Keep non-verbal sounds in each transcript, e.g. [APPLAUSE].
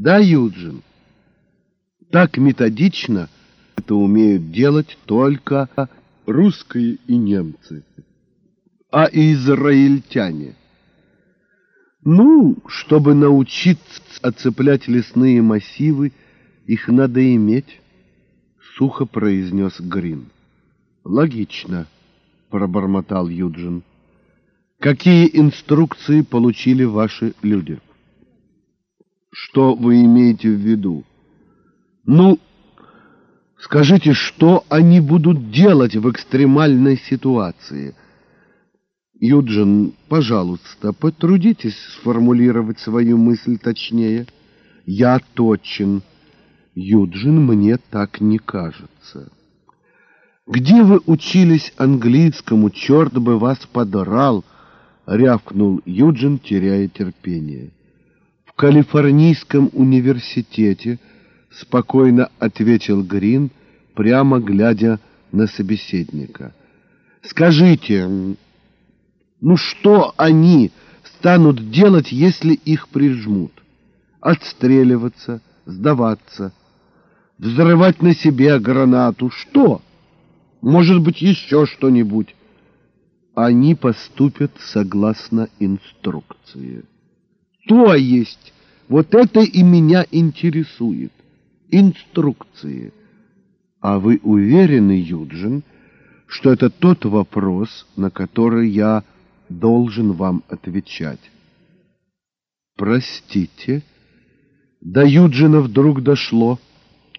Да, Юджин? Так методично это умеют делать только русские и немцы. А израильтяне? Ну, чтобы научиться оцеплять лесные массивы, их надо иметь, сухо произнес Грин. Логично, пробормотал Юджин. Какие инструкции получили ваши люди? Что вы имеете в виду? Ну, скажите, что они будут делать в экстремальной ситуации? Юджин, пожалуйста, потрудитесь сформулировать свою мысль точнее. Я точен. Юджин, мне так не кажется. Где вы учились английскому, черт бы вас подрал, рявкнул Юджин, теряя терпение. Калифорнийском университете, спокойно ответил Грин, прямо глядя на собеседника. Скажите, ну что они станут делать, если их прижмут? Отстреливаться, сдаваться, взрывать на себе гранату. Что? Может быть, еще что-нибудь. Они поступят согласно инструкции. То есть, вот это и меня интересует. Инструкции. А вы уверены, Юджин, что это тот вопрос, на который я должен вам отвечать. Простите. До Юджина вдруг дошло,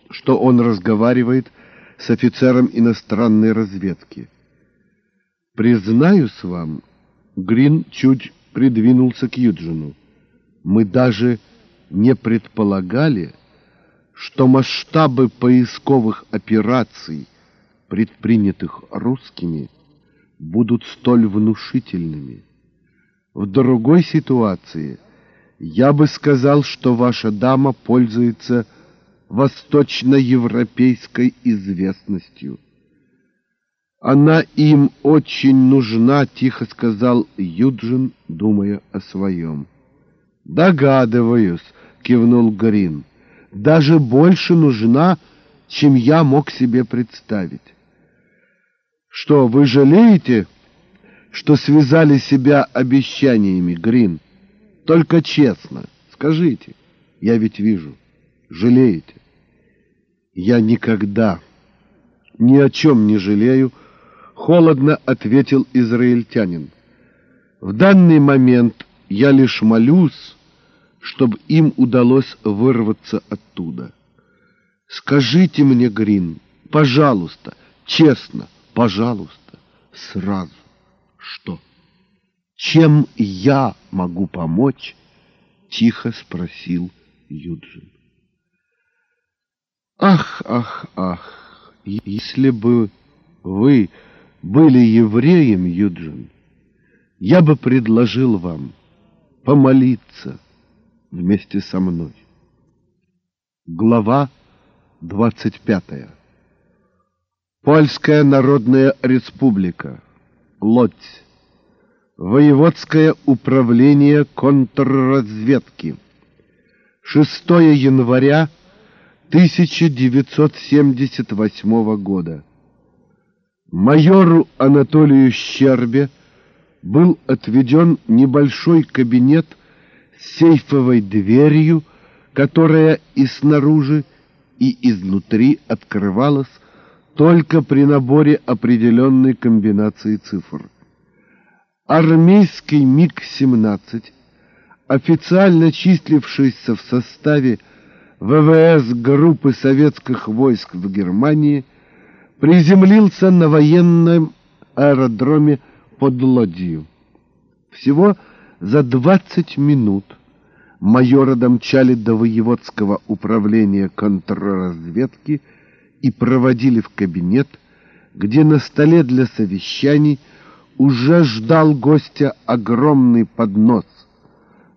что он разговаривает с офицером иностранной разведки. Признаюсь вам, Грин чуть придвинулся к Юджину. Мы даже не предполагали, что масштабы поисковых операций, предпринятых русскими, будут столь внушительными. В другой ситуации я бы сказал, что ваша дама пользуется восточноевропейской известностью. Она им очень нужна, тихо сказал Юджин, думая о своем. Догадываюсь, кивнул Грин. Даже больше нужна, чем я мог себе представить. Что, вы жалеете, что связали себя обещаниями, Грин? Только честно, скажите. Я ведь вижу. Жалеете? Я никогда ни о чем не жалею, холодно ответил израильтянин. В данный момент я лишь молюсь, чтобы им удалось вырваться оттуда. Скажите мне, Грин, пожалуйста, честно, Пожалуйста, сразу. Что? Чем я могу помочь? Тихо спросил Юджин. Ах, ах, ах, если бы вы были евреем, Юджин, я бы предложил вам помолиться вместе со мной. Глава двадцать пятая. Польская Народная Республика. Лодь. Воеводское управление контрразведки. 6 января 1978 года. Майору Анатолию Щербе был отведен небольшой кабинет с сейфовой дверью, которая и снаружи, и изнутри открывалась только при наборе определенной комбинации цифр. Армейский МиГ-17, официально числившийся в составе ВВС группы советских войск в Германии, приземлился на военном аэродроме под Лодью. Всего за 20 минут майора домчали до воеводского управления контрразведки и проводили в кабинет, где на столе для совещаний уже ждал гостя огромный поднос,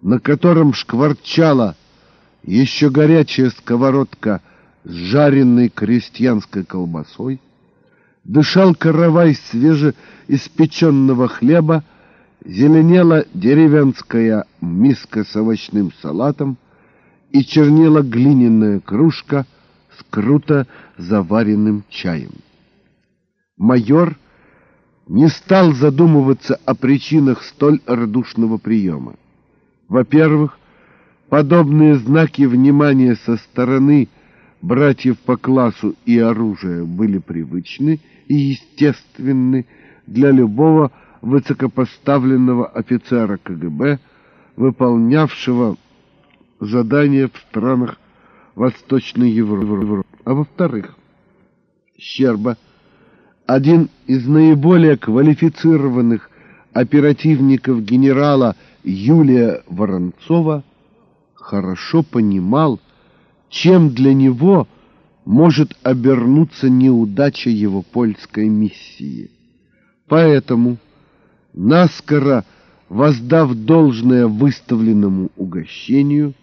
на котором шкварчала еще горячая сковородка с жареной крестьянской колбасой, дышал каравай свежеиспеченного хлеба, зеленела деревенская миска с овощным салатом, и чернела глиняная кружка с круто заваренным чаем. Майор не стал задумываться о причинах столь радушного приема. Во-первых, подобные знаки внимания со стороны братьев по классу и оружия были привычны и естественны для любого высокопоставленного офицера КГБ, выполнявшего задания в странах Восточной Европы. А во-вторых, Щерба, один из наиболее квалифицированных оперативников генерала Юлия Воронцова, хорошо понимал, чем для него может обернуться неудача его польской миссии. Поэтому наскоро воздав должное выставленному угощению,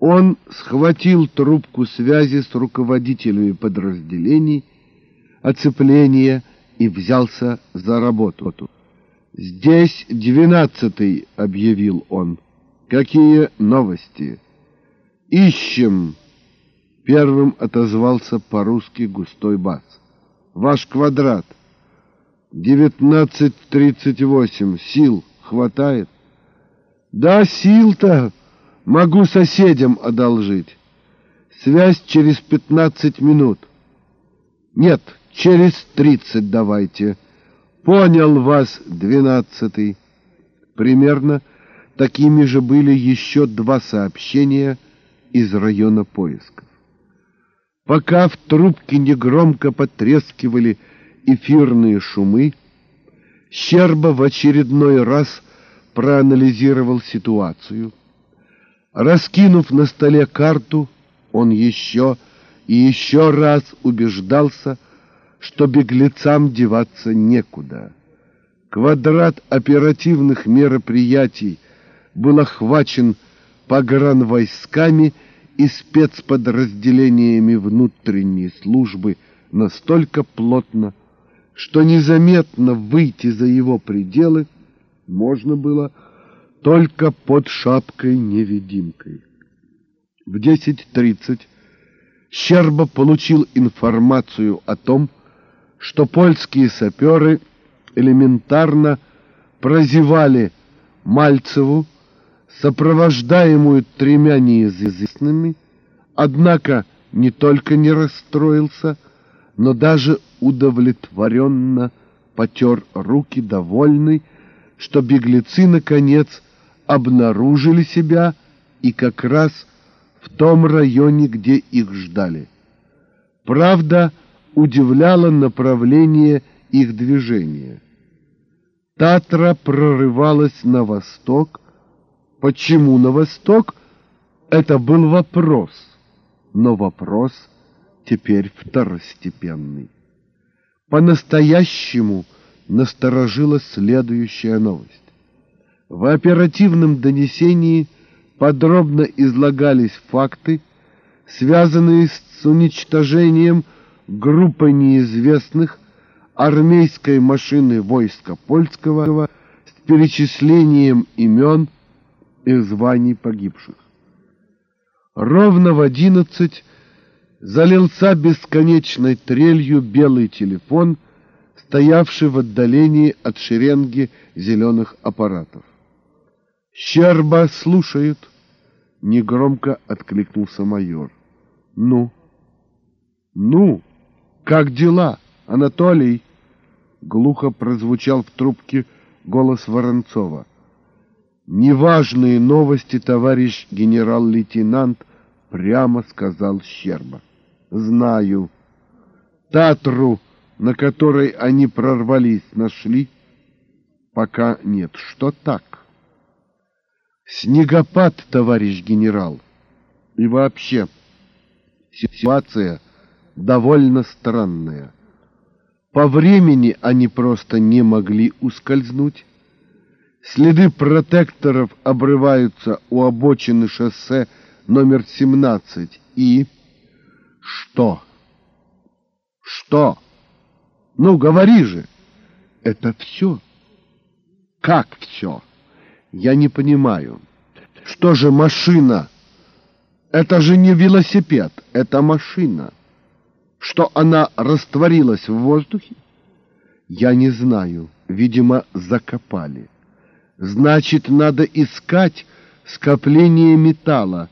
он схватил трубку связи с руководителями подразделений, оцепления и взялся за работу. «Здесь двенадцатый», — объявил он. «Какие новости?» «Ищем», — первым отозвался по-русски густой бас. «Ваш квадрат». Девятнадцать тридцать восемь. Сил хватает? Да, сил-то могу соседям одолжить. Связь через пятнадцать минут. Нет, через тридцать давайте. Понял вас, двенадцатый. Примерно такими же были еще два сообщения из района поисков. Пока в трубке негромко потрескивали эфирные шумы, Щерба в очередной раз проанализировал ситуацию. Раскинув на столе карту, он еще и еще раз убеждался, что беглецам деваться некуда. Квадрат оперативных мероприятий был охвачен погранвойсками и спецподразделениями внутренней службы настолько плотно, что незаметно выйти за его пределы можно было только под шапкой-невидимкой. В 10.30 Щерба получил информацию о том, что польские саперы элементарно прозевали Мальцеву, сопровождаемую тремя неизвестными, однако не только не расстроился, но даже удовлетворенно потер руки, довольный, что беглецы, наконец, обнаружили себя и как раз в том районе, где их ждали. Правда, удивляло направление их движения. Татра прорывалась на восток. Почему на восток? Это был вопрос. Но вопрос — теперь второстепенный. По-настоящему насторожила следующая новость. В оперативном донесении подробно излагались факты, связанные с уничтожением группы неизвестных армейской машины войска польского с перечислением имен и званий погибших. Ровно в одиннадцать залился бесконечной трелью белый телефон, стоявший в отдалении от шеренги зеленых аппаратов. «Щерба слушают!» — негромко откликнулся майор. «Ну?» «Ну? Как дела, Анатолий?» — глухо прозвучал в трубке голос Воронцова. «Неважные новости, товарищ генерал-лейтенант», — прямо сказал Щерба знаю. Татру, на которой они прорвались, нашли? Пока нет. Что так? Снегопад, товарищ генерал. И вообще, ситуация довольно странная. По времени они просто не могли ускользнуть. Следы протекторов обрываются у обочины шоссе номер 17 и... Что? Что? Ну, говори же. Это все? Как все? Я не понимаю. Что же машина Это же не велосипед, это машина. Что она растворилась в воздухе? Я не знаю. Видимо, закопали. Значит, надо искать скопление металла.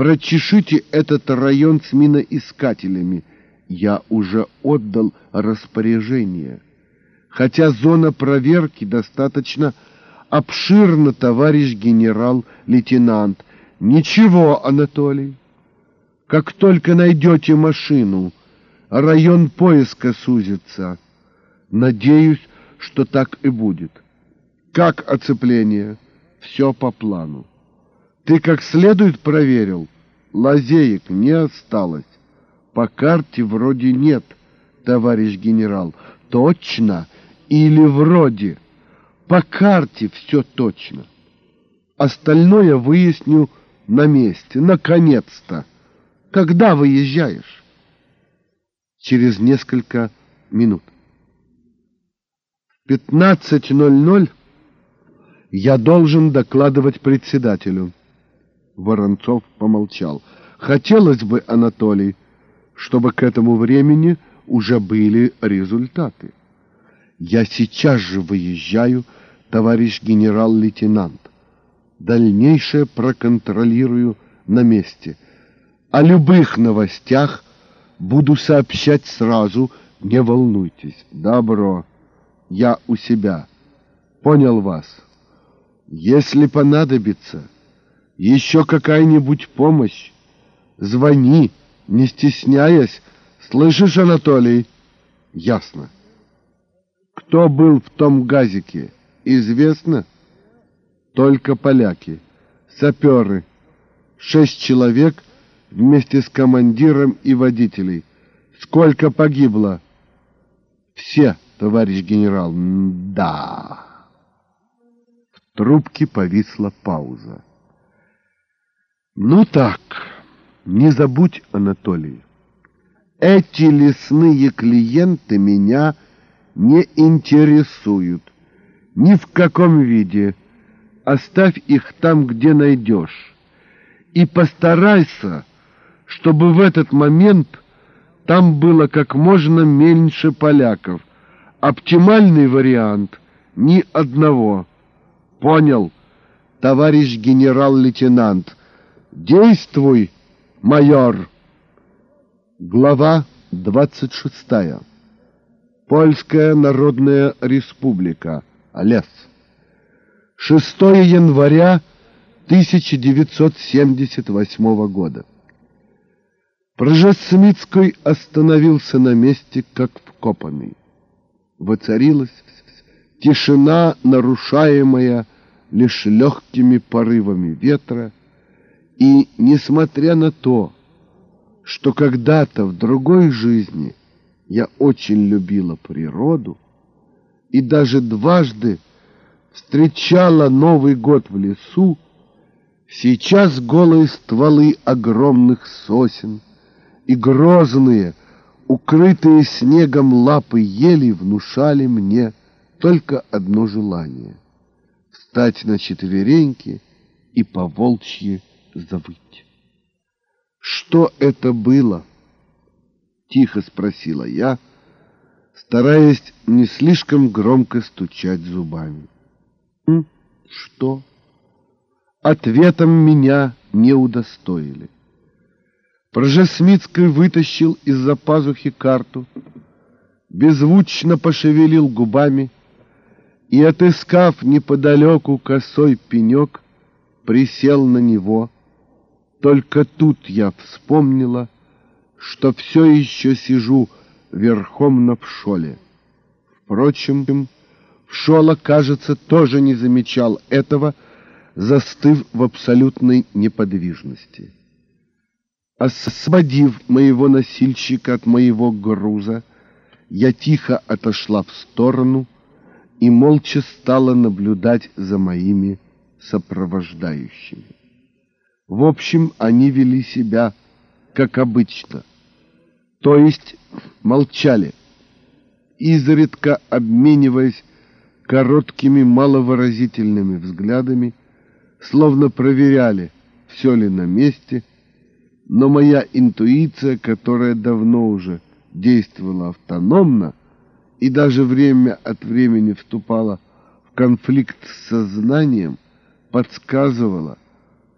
Прочешите этот район с миноискателями. Я уже отдал распоряжение. Хотя зона проверки достаточно обширна, товарищ генерал-лейтенант. Ничего, Анатолий. Как только найдете машину, район поиска сузится. Надеюсь, что так и будет. Как оцепление? Все по плану. Ты как следует проверил? Лазеек не осталось. По карте вроде нет, товарищ генерал. Точно или вроде? По карте все точно. Остальное выясню на месте, наконец-то. Когда выезжаешь? Через несколько минут. В 15.00 я должен докладывать председателю. Воронцов помолчал. Хотелось бы, Анатолий, чтобы к этому времени уже были результаты. Я сейчас же выезжаю, товарищ генерал-лейтенант. Дальнейшее проконтролирую на месте. О любых новостях буду сообщать сразу, не волнуйтесь. Добро. Я у себя. Понял вас. Если понадобится еще какая-нибудь помощь, звони, не стесняясь. Слышишь, Анатолий? Ясно. Кто был в том газике, известно? Только поляки, саперы, шесть человек вместе с командиром и водителей. Сколько погибло? Все, товарищ генерал. Да трубке повисла пауза. «Ну так, не забудь, Анатолий, эти лесные клиенты меня не интересуют. Ни в каком виде. Оставь их там, где найдешь. И постарайся, чтобы в этот момент там было как можно меньше поляков. Оптимальный вариант — ни одного. Понял, товарищ генерал-лейтенант. Действуй, майор. Глава 26. Польская Народная Республика. Лес. 6 января 1978 года. Прожесмитской остановился на месте, как вкопанный. Воцарилась тишина, нарушаемая лишь легкими порывами ветра, и, несмотря на то, что когда-то в другой жизни я очень любила природу и даже дважды встречала Новый год в лесу, сейчас голые стволы огромных сосен и грозные, укрытые снегом лапы ели внушали мне только одно желание — встать на четвереньки и по волчьи завыть. «Что это было?» — тихо спросила я, стараясь не слишком громко стучать зубами. «Что?» Ответом меня не удостоили. Прожесмитский вытащил из-за пазухи карту, беззвучно пошевелил губами — и, отыскав неподалеку косой пенек, присел на него. Только тут я вспомнила, что все еще сижу верхом на пшоле. Впрочем, Пшола, кажется, тоже не замечал этого, застыв в абсолютной неподвижности. Освободив моего носильщика от моего груза, я тихо отошла в сторону — и молча стала наблюдать за моими сопровождающими. В общем, они вели себя, как обычно, то есть молчали, изредка обмениваясь короткими маловыразительными взглядами, словно проверяли, все ли на месте. Но моя интуиция, которая давно уже действовала автономно и даже время от времени вступала в конфликт с сознанием, подсказывала,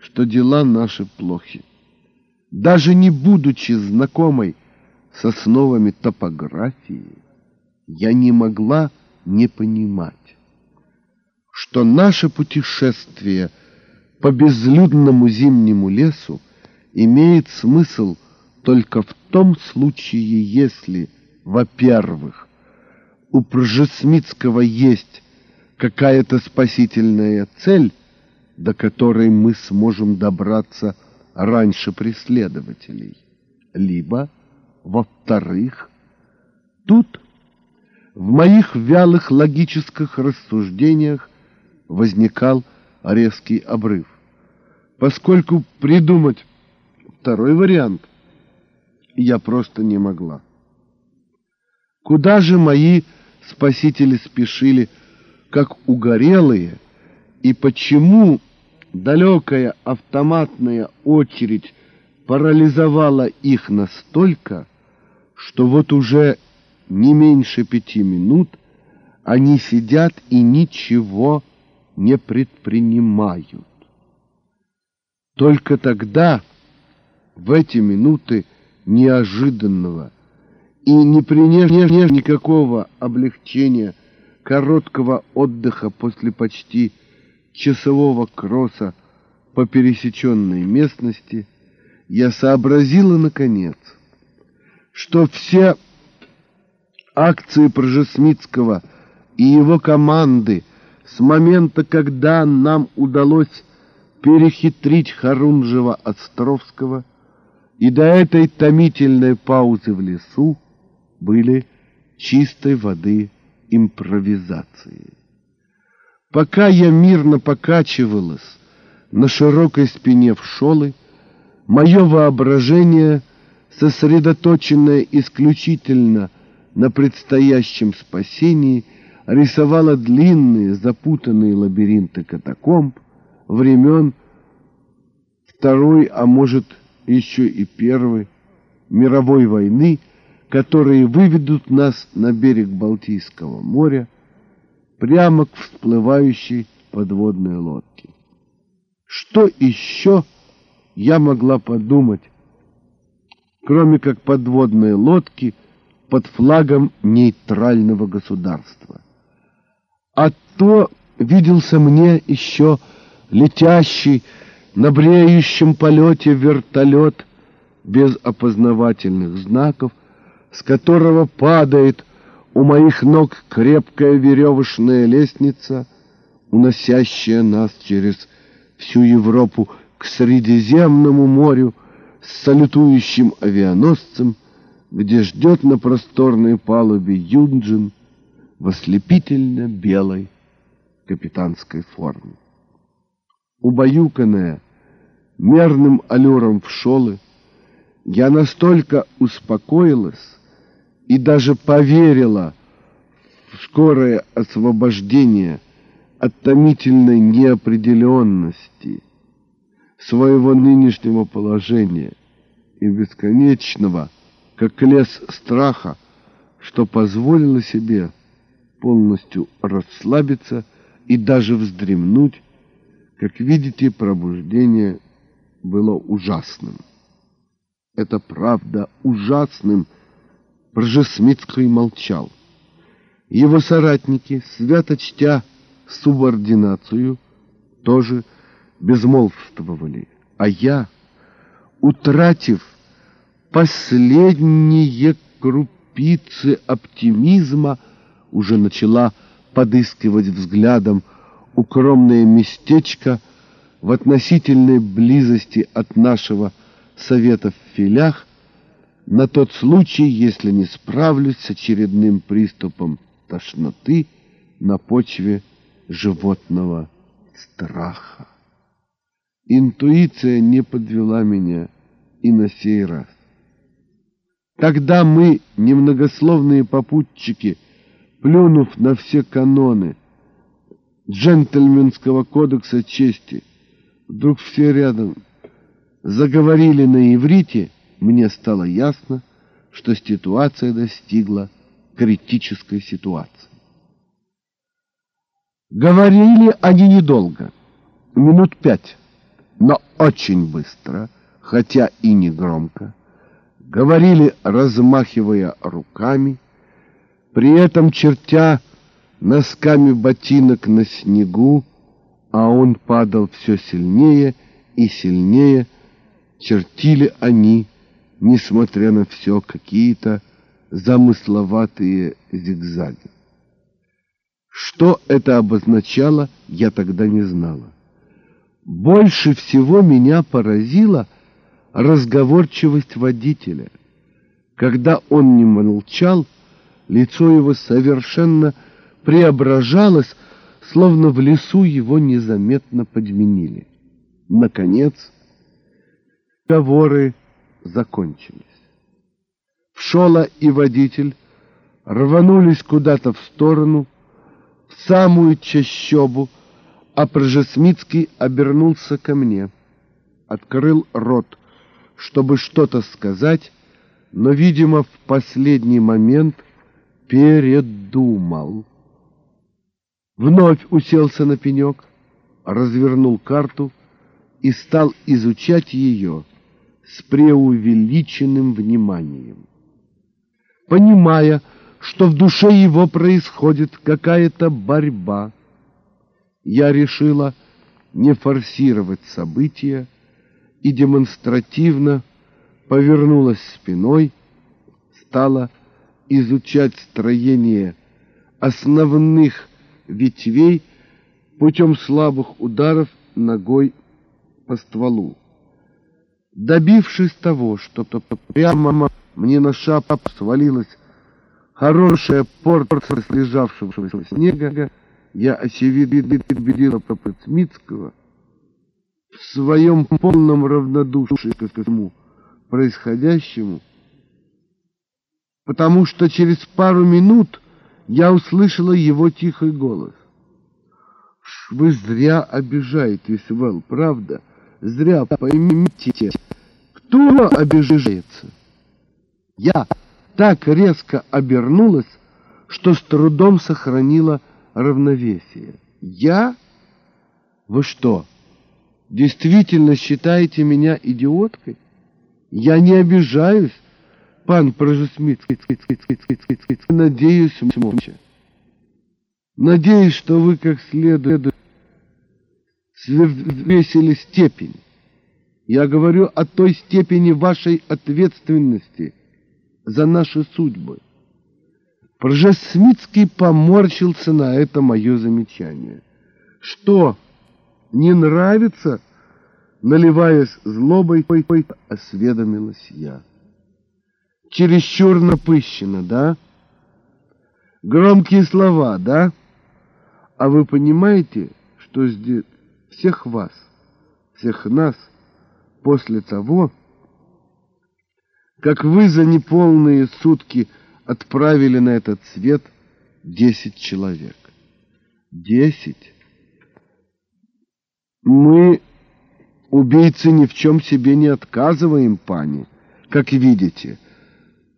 что дела наши плохи. Даже не будучи знакомой с основами топографии, я не могла не понимать, что наше путешествие по безлюдному зимнему лесу имеет смысл только в том случае, если, во-первых, у Пржесмитского есть какая-то спасительная цель, до которой мы сможем добраться раньше преследователей, либо, во-вторых, тут в моих вялых логических рассуждениях возникал резкий обрыв, поскольку придумать второй вариант я просто не могла. Куда же мои спасители спешили, как угорелые, и почему далекая автоматная очередь парализовала их настолько, что вот уже не меньше пяти минут они сидят и ничего не предпринимают. Только тогда, в эти минуты неожиданного и не приняв никакого облегчения короткого отдыха после почти часового кросса по пересеченной местности, я сообразила, наконец, что все акции Пржесмитского и его команды с момента, когда нам удалось перехитрить Харунжева-Островского, и до этой томительной паузы в лесу были чистой воды импровизацией. Пока я мирно покачивалась на широкой спине в шолы, мое воображение, сосредоточенное исключительно на предстоящем спасении, рисовало длинные запутанные лабиринты катакомб времен Второй, а может еще и Первой мировой войны, которые выведут нас на берег Балтийского моря, прямо к всплывающей подводной лодке. Что еще я могла подумать, кроме как подводной лодки под флагом нейтрального государства? А то виделся мне еще летящий на бреющем полете вертолет без опознавательных знаков, с которого падает у моих ног крепкая веревочная лестница, уносящая нас через всю Европу к Средиземному морю с салютующим авианосцем, где ждет на просторной палубе Юнджин в ослепительно белой капитанской форме. Убаюканная мерным аллюром в шолы, я настолько успокоилась, и даже поверила в скорое освобождение от томительной неопределенности своего нынешнего положения и бесконечного, как лес страха, что позволила себе полностью расслабиться и даже вздремнуть, как видите, пробуждение было ужасным. Это правда ужасным, Пржесмитский молчал. Его соратники, свято чтя субординацию, тоже безмолвствовали. А я, утратив последние крупицы оптимизма, уже начала подыскивать взглядом укромное местечко в относительной близости от нашего совета в филях, на тот случай, если не справлюсь с очередным приступом тошноты на почве животного страха. Интуиция не подвела меня и на сей раз. Тогда мы, немногословные попутчики, плюнув на все каноны джентльменского кодекса чести, вдруг все рядом заговорили на иврите, мне стало ясно, что ситуация достигла критической ситуации. Говорили они недолго, минут пять, но очень быстро, хотя и не громко. Говорили, размахивая руками, при этом чертя носками ботинок на снегу, а он падал все сильнее и сильнее, чертили они, несмотря на все, какие-то замысловатые зигзаги. Что это обозначало, я тогда не знала. Больше всего меня поразила разговорчивость водителя. Когда он не молчал, лицо его совершенно преображалось, словно в лесу его незаметно подменили. Наконец, разговоры закончились. Пшола и водитель рванулись куда-то в сторону, в самую чащобу, а Прожесмицкий обернулся ко мне, открыл рот, чтобы что-то сказать, но, видимо, в последний момент передумал. Вновь уселся на пенек, развернул карту и стал изучать ее с преувеличенным вниманием понимая, что в душе его происходит какая-то борьба. Я решила не форсировать события и демонстративно повернулась спиной, стала изучать строение основных ветвей путем слабых ударов ногой по стволу. Добившись того, что прямо мне на шапку свалилась хорошая порция слежавшегося снега. Я очевидно убедила Папацмитского в своем полном равнодушии к этому происходящему, потому что через пару минут я услышала его тихий голос. «Вы зря обижаетесь, Вэл, правда? Зря поймите, кто обижается?» Я так резко обернулась, что с трудом сохранила равновесие. Я? Вы что, действительно считаете меня идиоткой? Я не обижаюсь, пан Прожесмит. Надеюсь, молча. Надеюсь, что вы как следует взвесили степень. Я говорю о той степени вашей ответственности – за наши судьбы. Пржесмитский поморщился на это мое замечание. Что, не нравится? Наливаясь злобой, осведомилась я. Чересчур напыщенно, да? Громкие слова, да? А вы понимаете, что здесь всех вас, всех нас после того, как вы за неполные сутки отправили на этот свет десять человек. Десять? Мы, убийцы, ни в чем себе не отказываем, пани, как видите.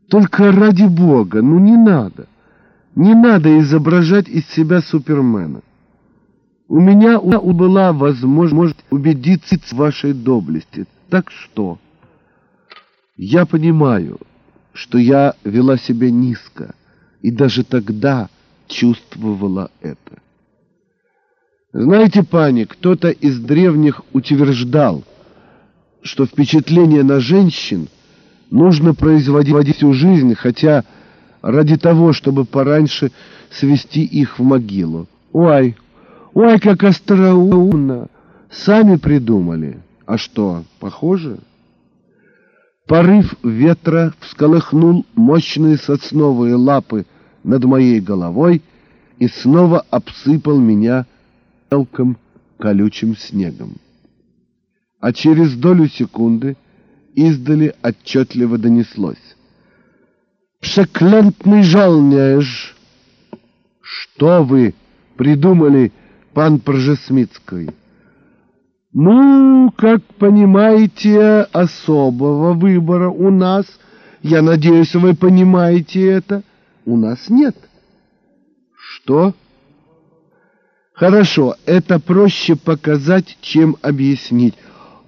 Только ради Бога, ну не надо. Не надо изображать из себя Супермена. У меня была возможность убедиться в вашей доблести. Так что... Я понимаю, что я вела себя низко, и даже тогда чувствовала это. Знаете, пани, кто-то из древних утверждал, что впечатление на женщин нужно производить всю жизнь, хотя ради того, чтобы пораньше свести их в могилу. Ой, ой, как остроумно! Сами придумали. А что, похоже? Порыв ветра всколыхнул мощные сосновые лапы над моей головой и снова обсыпал меня мелким колючим снегом. А через долю секунды издали отчетливо донеслось. «Пшеклентный жалняешь!» «Что вы придумали, пан Пржесмитский?» Ну, как понимаете, особого выбора у нас, я надеюсь, вы понимаете это, у нас нет. Что? Хорошо, это проще показать, чем объяснить.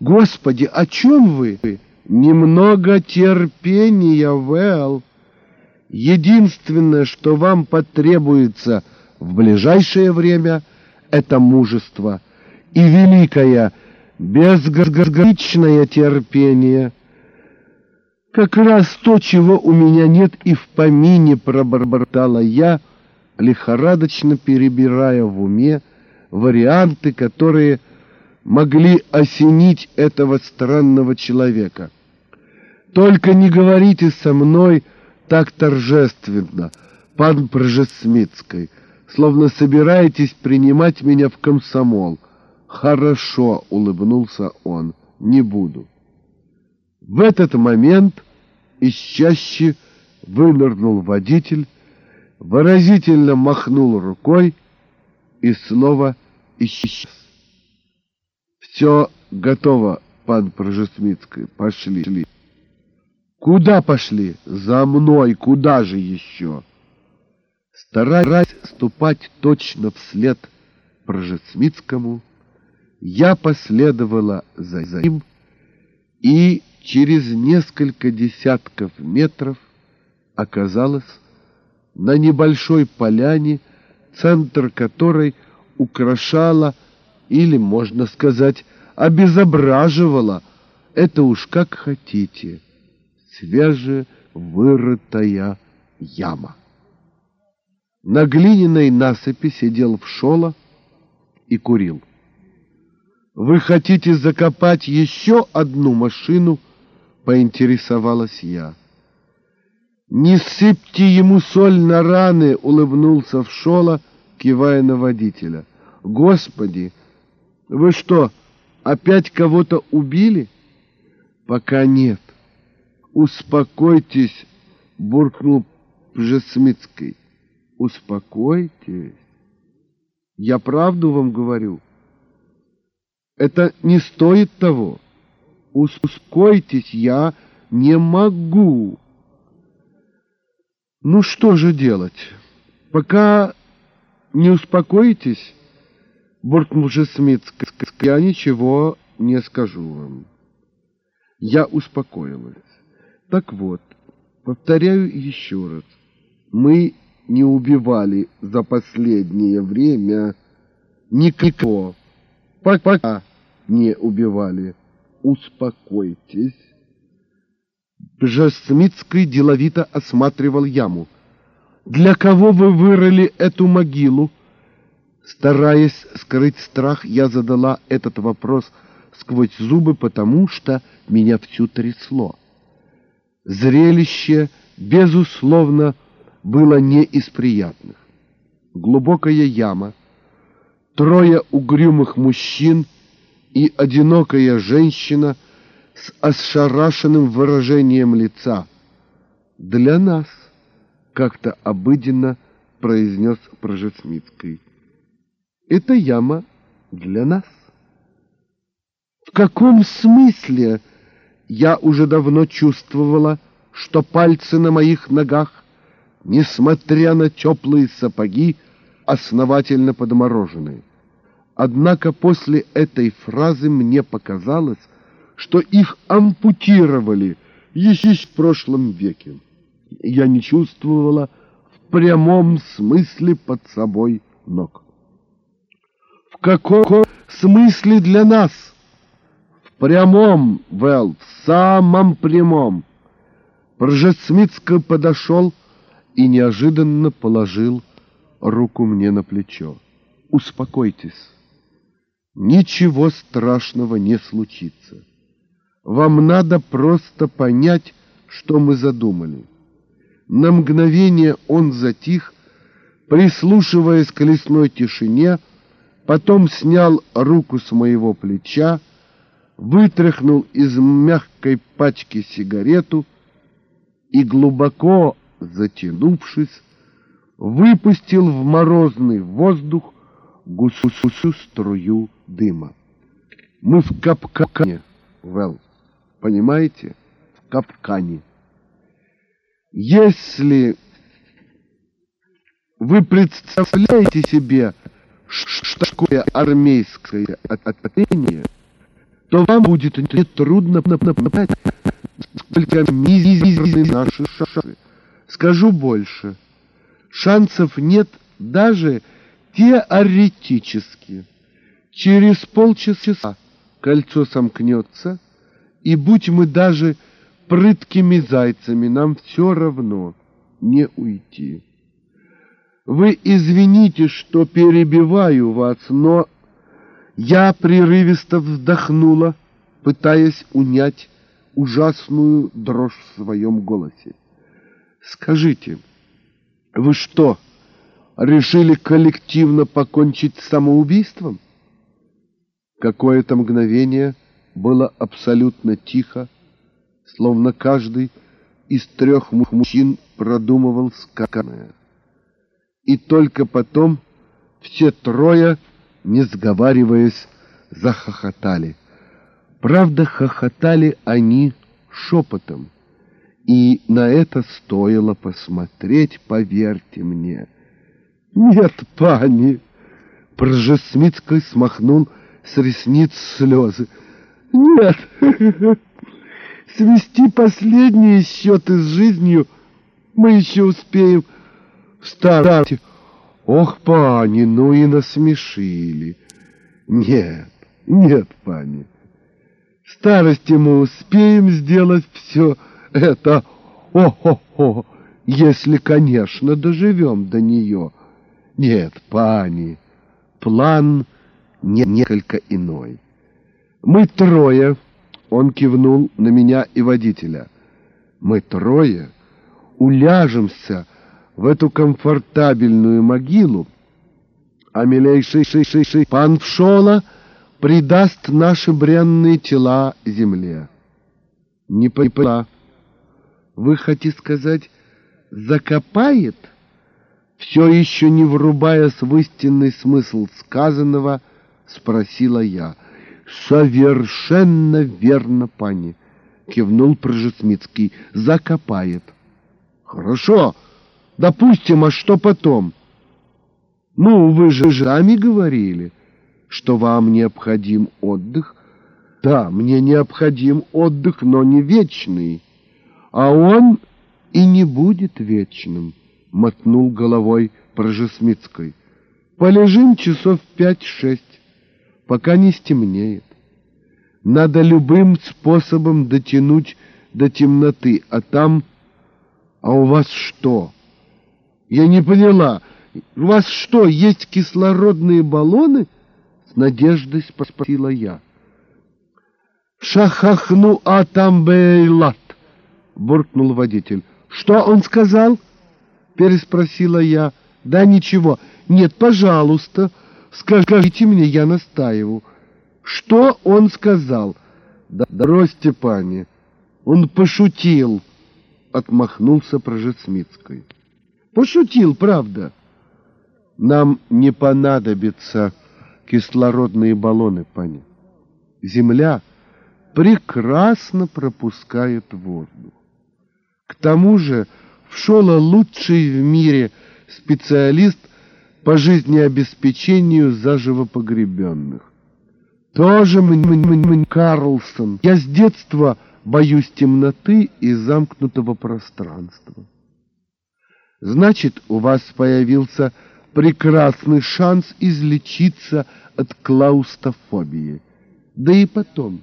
Господи, о чем вы? Немного терпения, Вэл. Единственное, что вам потребуется в ближайшее время, это мужество и великое, безграничное терпение. Как раз то, чего у меня нет и в помине, пробормотала я, лихорадочно перебирая в уме варианты, которые могли осенить этого странного человека. Только не говорите со мной так торжественно, пан Пржесмитской, словно собираетесь принимать меня в комсомол. Хорошо, улыбнулся он, не буду. В этот момент из чаще вынырнул водитель, выразительно махнул рукой и снова исчез. Все готово, пан Прожесмитский, пошли. Куда пошли? За мной, куда же еще? Стараясь ступать точно вслед Прожесмитскому, я последовала за ним и через несколько десятков метров оказалась на небольшой поляне, центр которой украшала или, можно сказать, обезображивала, это уж как хотите, свежевырытая яма. На глиняной насыпи сидел в шола и курил. «Вы хотите закопать еще одну машину?» — поинтересовалась я. «Не сыпьте ему соль на раны!» — улыбнулся в шола, кивая на водителя. «Господи!» Вы что, опять кого-то убили? Пока нет. Успокойтесь, буркнул Пжесмитский. Успокойтесь. Я правду вам говорю. Это не стоит того. Успокойтесь, я не могу. Ну что же делать? Пока не успокоитесь, буркнул же Смит, я ничего не скажу вам. Я успокоилась. Так вот, повторяю еще раз. Мы не убивали за последнее время никого. Пока не убивали. Успокойтесь. Бжесмитский деловито осматривал яму. «Для кого вы вырыли эту могилу?» Стараясь скрыть страх, я задала этот вопрос сквозь зубы, потому что меня всю трясло. Зрелище, безусловно, было не из приятных. Глубокая яма, трое угрюмых мужчин и одинокая женщина с ошарашенным выражением лица. «Для нас», — как-то обыденно произнес Прожецмитский. Это яма для нас. В каком смысле я уже давно чувствовала, что пальцы на моих ногах, несмотря на теплые сапоги, основательно подморожены. Однако после этой фразы мне показалось, что их ампутировали еще в прошлом веке. Я не чувствовала в прямом смысле под собой ног. В каком смысле для нас? В прямом, Вэл, в самом прямом. Пржецмитский подошел и неожиданно положил руку мне на плечо. Успокойтесь. Ничего страшного не случится. Вам надо просто понять, что мы задумали. На мгновение он затих, прислушиваясь к лесной тишине, потом снял руку с моего плеча, вытряхнул из мягкой пачки сигарету и, глубоко затянувшись, выпустил в морозный воздух гусую струю дыма. Мы в капкане, Вэл, понимаете? В капкане. Если вы представляете себе, что такое армейское отопление, то вам будет нетрудно понять, сколько мизерны наши шансы. Скажу больше. Шансов нет даже теоретически. Через полчаса кольцо сомкнется, и будь мы даже прыткими зайцами, нам все равно не уйти. Вы извините, что перебиваю вас, но я прерывисто вздохнула, пытаясь унять ужасную дрожь в своем голосе. Скажите, вы что, решили коллективно покончить с самоубийством? Какое-то мгновение было абсолютно тихо, словно каждый из трех мужчин продумывал сказанное. И только потом все трое не сговариваясь, захохотали. Правда, хохотали они шепотом, и на это стоило посмотреть, поверьте мне. «Нет, пани!» Пржесмитский смахнул с ресниц слезы. «Нет! [LAUGHS] Свести последние счеты с жизнью мы еще успеем в старости». Ох, пани, ну и насмешили. Нет, нет, пани. Старости мы успеем сделать все это. О-хо-хо, если, конечно, доживем до нее. Нет, пани, план не несколько иной. Мы трое, он кивнул на меня и водителя, мы трое уляжемся в эту комфортабельную могилу, а милейший ши пан Пшола придаст наши бренные тела земле. Не поняла. Вы хотите сказать, закопает? Все еще не врубаясь в истинный смысл сказанного, спросила я. Совершенно верно, пани, кивнул Прожесмицкий. Закопает. Хорошо. Допустим, а что потом? Ну, вы же сами говорили, что вам необходим отдых. Да, мне необходим отдых, но не вечный. А он и не будет вечным, мотнул головой Прожесмитской. Полежим часов пять-шесть, пока не стемнеет. Надо любым способом дотянуть до темноты, а там... А у вас что? Я не поняла. У вас что, есть кислородные баллоны? С надеждой спросила я. Шахахну атамбейлат, буркнул водитель. Что он сказал? Переспросила я. Да ничего. Нет, пожалуйста, скажите мне, я настаиваю. Что он сказал? Да бросьте, пани. Он пошутил, отмахнулся Прожесмитской. Пошутил, правда. Нам не понадобятся кислородные баллоны, пани. Земля прекрасно пропускает воздух. К тому же Вшола лучший в мире специалист по жизнеобеспечению заживо погребенных. Тоже мне, Карлсон. Я с детства боюсь темноты и замкнутого пространства. Значит, у вас появился прекрасный шанс излечиться от клаустрофобии. Да и потом,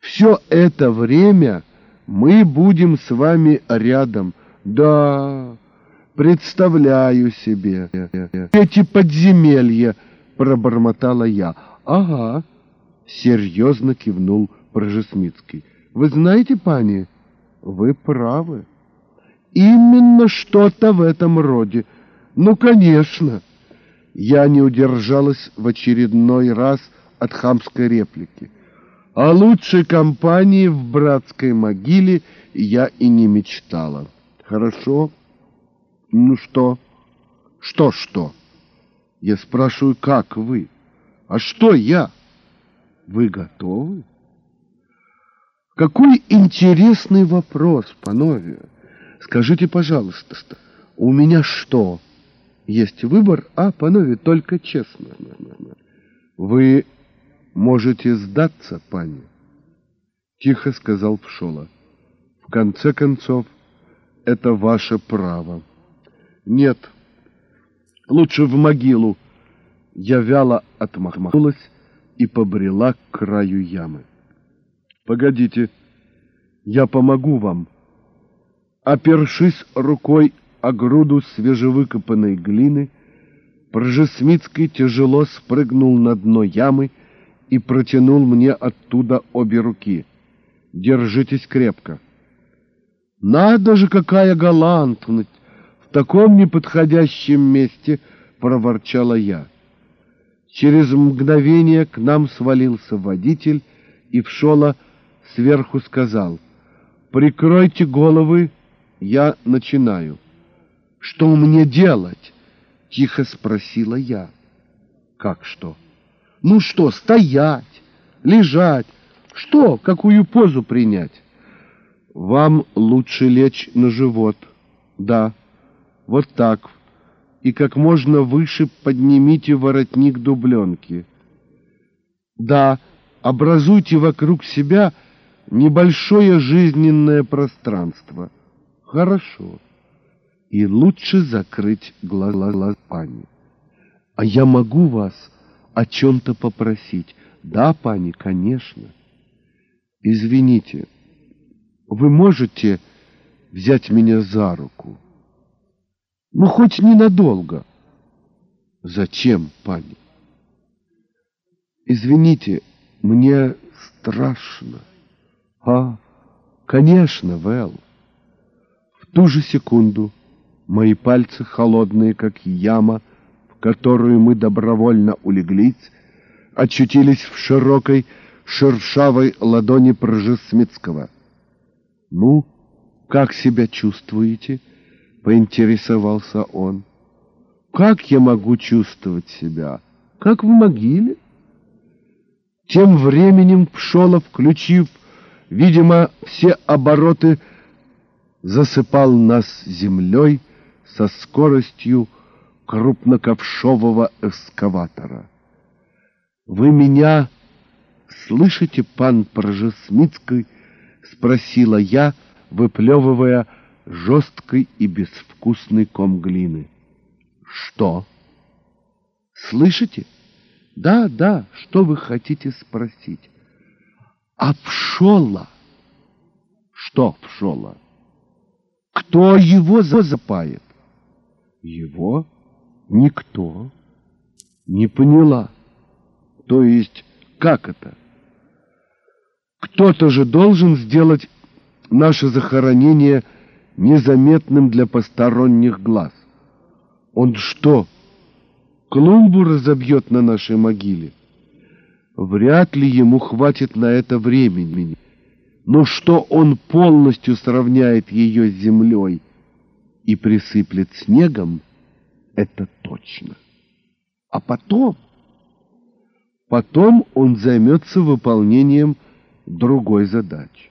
все это время мы будем с вами рядом. Да, представляю себе. Эти подземелья, пробормотала я. Ага, серьезно кивнул Прожесмицкий. Вы знаете, пани, вы правы. Именно что-то в этом роде. Ну, конечно. Я не удержалась в очередной раз от хамской реплики. О лучшей компании в братской могиле я и не мечтала. Хорошо. Ну что? Что-что? Я спрашиваю, как вы? А что я? Вы готовы? Какой интересный вопрос, панове. Скажите, пожалуйста, у меня что? Есть выбор, а, панове, только честно. Вы можете сдаться, пани, тихо сказал Пшола. В конце концов, это ваше право. Нет, лучше в могилу. Я вяло отмахнулась и побрела к краю ямы. Погодите, я помогу вам. Опершись рукой о груду свежевыкопанной глины, Пржесмицкий тяжело спрыгнул на дно ямы и протянул мне оттуда обе руки. Держитесь крепко. Надо же, какая галантность! В таком неподходящем месте проворчала я. Через мгновение к нам свалился водитель, и Пшола сверху сказал, «Прикройте головы, я начинаю». «Что мне делать?» — тихо спросила я. «Как что?» «Ну что, стоять, лежать? Что, какую позу принять?» «Вам лучше лечь на живот. Да, вот так. И как можно выше поднимите воротник дубленки. Да, образуйте вокруг себя небольшое жизненное пространство. Хорошо. И лучше закрыть глаза пани. А я могу вас о чем-то попросить? Да, пани, конечно. Извините, вы можете взять меня за руку? Ну, хоть ненадолго. Зачем, пани? Извините, мне страшно. А, конечно, Вэл. В ту же секунду мои пальцы, холодные, как яма, которую мы добровольно улеглись, очутились в широкой, шершавой ладони Пржесмитского. «Ну, как себя чувствуете?» — поинтересовался он. «Как я могу чувствовать себя? Как в могиле?» Тем временем Пшолов, включив, видимо, все обороты, засыпал нас землей со скоростью крупноковшового эскаватора. «Вы меня слышите, пан Прожесмицкий?» — спросила я, выплевывая жесткий и безвкусный ком глины. «Что?» «Слышите?» «Да, да, что вы хотите спросить?» «А Пшола?» «Что Пшола?» «Кто его запает?» «Его? Никто?» «Не поняла. То есть, как это?» Кто-то же должен сделать наше захоронение незаметным для посторонних глаз. Он что, клумбу разобьет на нашей могиле? Вряд ли ему хватит на это времени. Но что он полностью сравняет ее с землей и присыплет снегом, это точно. А потом... Потом он займется выполнением другой задачи.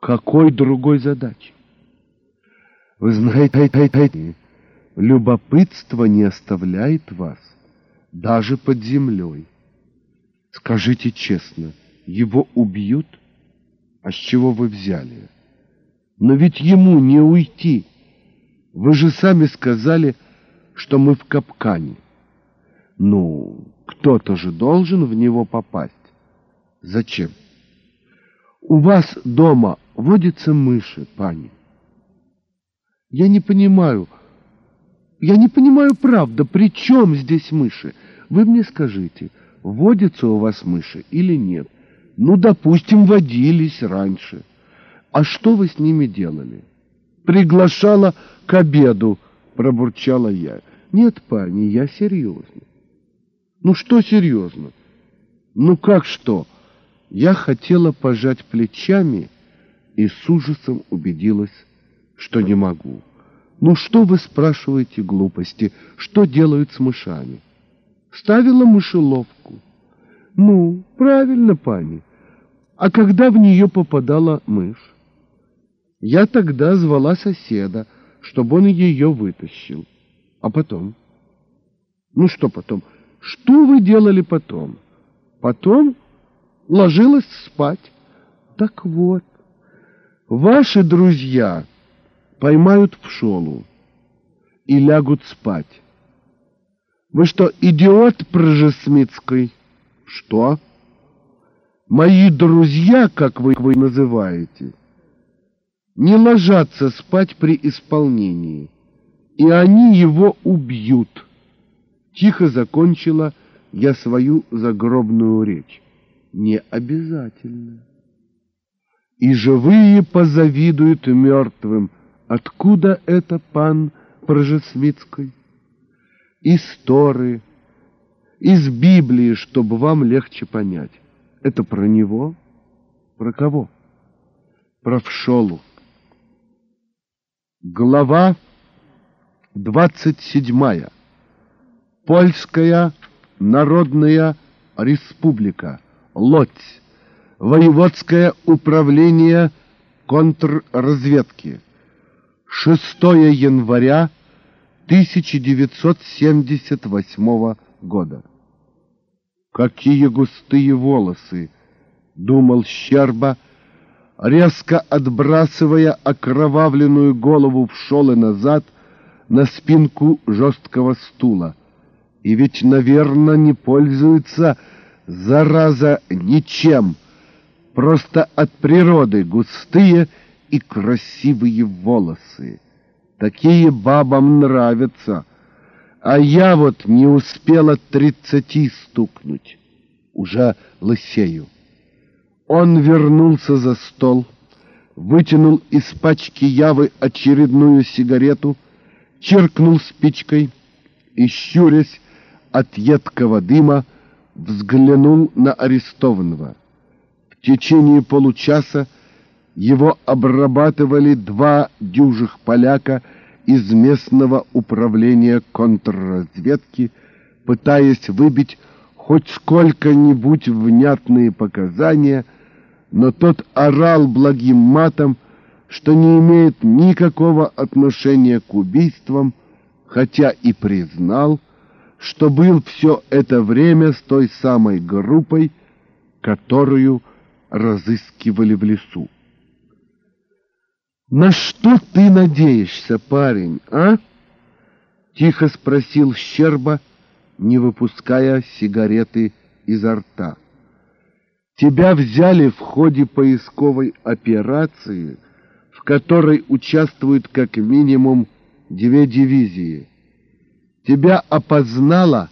Какой другой задачи? Вы знаете, любопытство не оставляет вас даже под землей. Скажите честно, его убьют? А с чего вы взяли? Но ведь ему не уйти. Вы же сами сказали, что мы в капкане. Ну, кто-то же должен в него попасть. Зачем? У вас дома водятся мыши, пани? Я не понимаю. Я не понимаю, правда, при чем здесь мыши? Вы мне скажите, водятся у вас мыши или нет? Ну, допустим, водились раньше. А что вы с ними делали? Приглашала к обеду, пробурчала я. Нет, пани, я серьезно. Ну, что серьезно? Ну, как что? Я хотела пожать плечами и с ужасом убедилась, что не могу. Ну что вы спрашиваете глупости? Что делают с мышами? Ставила мышеловку. Ну, правильно, пани. А когда в нее попадала мышь? Я тогда звала соседа, чтобы он ее вытащил. А потом? Ну что потом? Что вы делали потом? Потом ложилась спать. Так вот, ваши друзья поймают пшелу и лягут спать. Вы что, идиот Прожесмитской? Что? Мои друзья, как вы, вы называете, не ложатся спать при исполнении, и они его убьют. Тихо закончила я свою загробную речь. Не обязательно. И живые позавидуют мертвым. Откуда это пан Прожесвицкой? Из Торы, из Библии, чтобы вам легче понять. Это про него? Про кого? Про Вшолу. Глава двадцать седьмая. Польская Народная Республика. Лодь. Воеводское управление контрразведки. 6 января 1978 года. Какие густые волосы, думал Щерба, резко отбрасывая окровавленную голову в шолы назад на спинку жесткого стула. И ведь, наверное, не пользуется зараза ничем, просто от природы густые и красивые волосы. Такие бабам нравятся, а я вот не успела тридцати стукнуть, уже лысею. Он вернулся за стол, вытянул из пачки явы очередную сигарету, черкнул спичкой и, щурясь от едкого дыма, взглянул на арестованного. В течение получаса его обрабатывали два дюжих поляка из местного управления контрразведки, пытаясь выбить хоть сколько-нибудь внятные показания — но тот орал благим матом, что не имеет никакого отношения к убийствам, хотя и признал, что был все это время с той самой группой, которую разыскивали в лесу. «На что ты надеешься, парень, а?» — тихо спросил Щерба, не выпуская сигареты изо рта. Тебя взяли в ходе поисковой операции, в которой участвуют как минимум две дивизии. Тебя опознало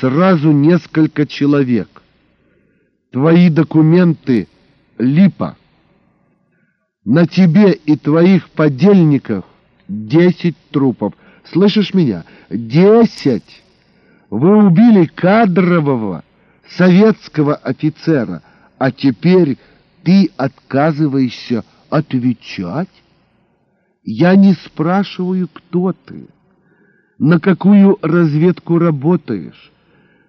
сразу несколько человек. Твои документы — липа. На тебе и твоих подельниках десять трупов. Слышишь меня? Десять! Вы убили кадрового советского офицера, а теперь ты отказываешься отвечать? Я не спрашиваю, кто ты, на какую разведку работаешь.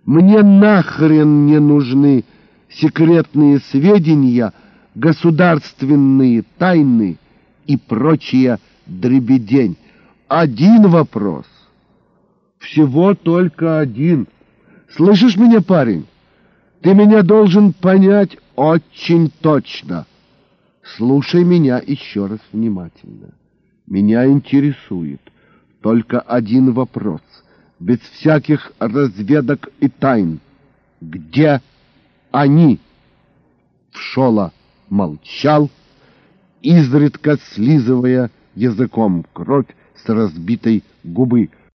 Мне нахрен не нужны секретные сведения, государственные тайны и прочая дребедень. Один вопрос. Всего только один. Слышишь меня, парень? Ты меня должен понять очень точно. Слушай меня еще раз внимательно. Меня интересует только один вопрос, без всяких разведок и тайн. Где они? Пшола молчал, изредка слизывая языком кровь с разбитой губы.